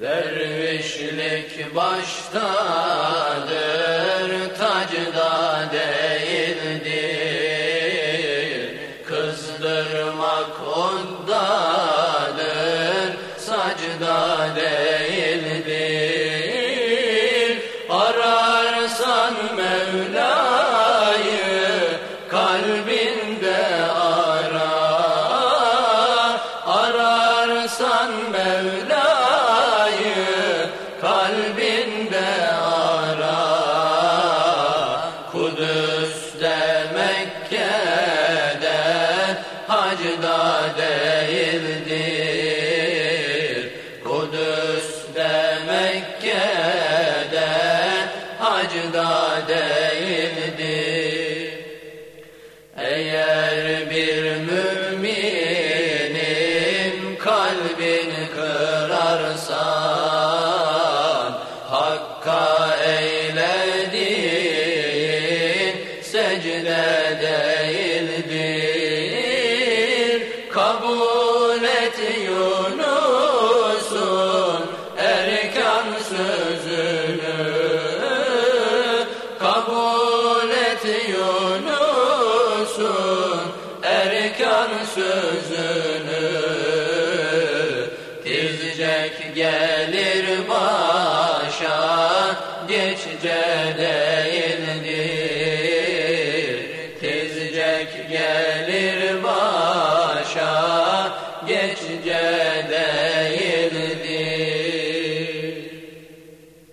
Dervişlik baştadır, tacda değildir. Kızdırmak ondadır, sacda değildir. Ararsan Mevla'yı kalbinde ara. Ararsan Mevla'yı hacda değildir. Kudüs'te Mekke'de hacda değildir. Eğer bir müminin kalbini kırarsan Hakka eylediğin secde değildir Kabul et Yunus'un erkan sözünü. Kabul et Yunus'un erkan sözünü. Dizcek gelir başa geçce değildir. Dizcek gelir geçecek.